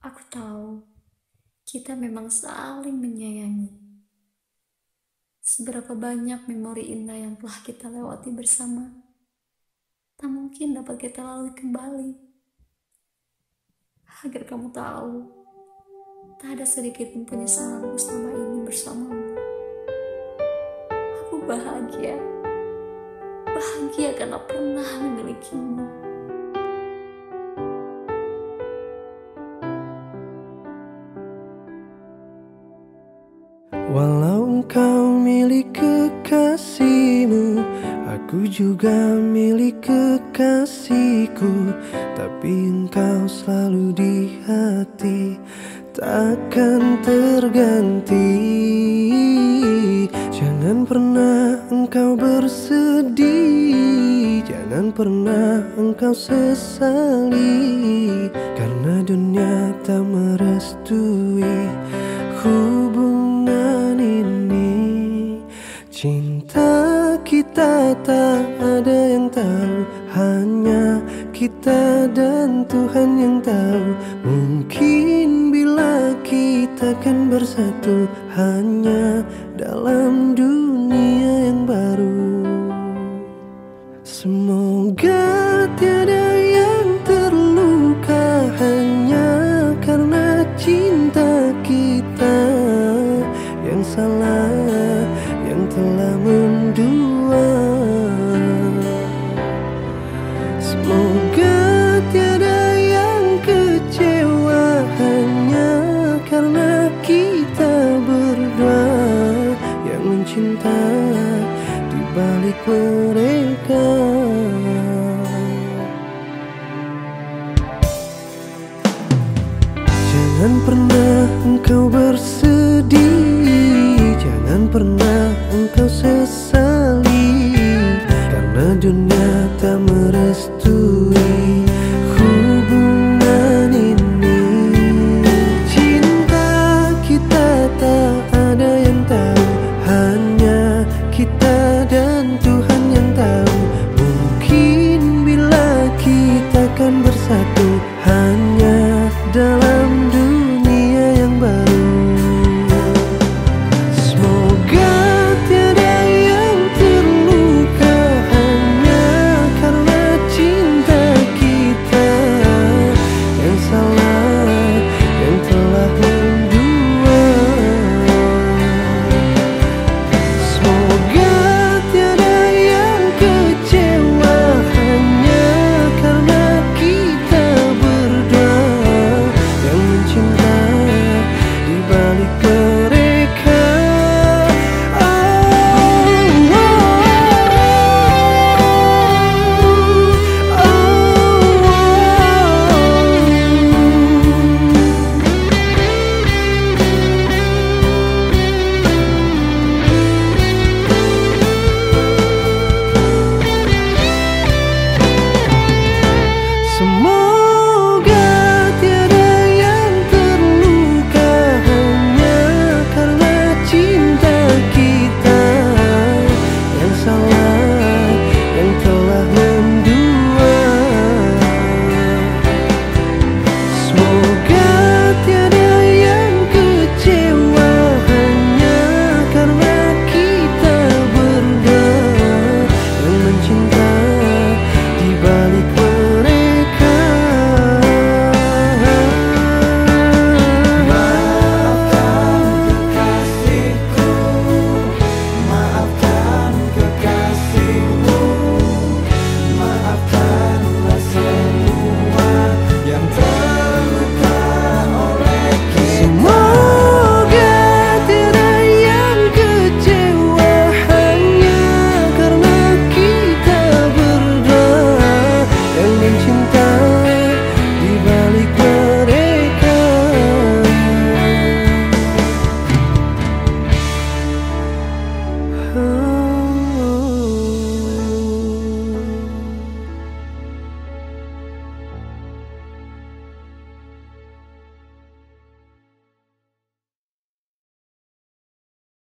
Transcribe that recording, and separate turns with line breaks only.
Aku tahu kita memang saling menyayangi. Seberapa banyak memori indah yang telah kita lewati bersama, tak mungkin dapat kita lalui kembali. Agar kamu tahu, tak ada sedikit pun penyesalanku selama ini bersamamu. Aku bahagia, bahagia karena pernah memilikimu.
Walau engkau milik kekasihmu Aku juga milik kekasihku. Tapi engkau selalu di hati Takkan terganti. Jangan pernah engkau bersedih Jangan pernah engkau sesali. Karena dunia tak merestui Cinta tak ada yang tahu. Hanya kita dan Tuhan yang tahu. Mungkin bila kita kan bersatu Hanya dalam dunia mereka. Jangan pernah engkau bersedih Jangan pernah engkau sesali Karena dunia tak merestui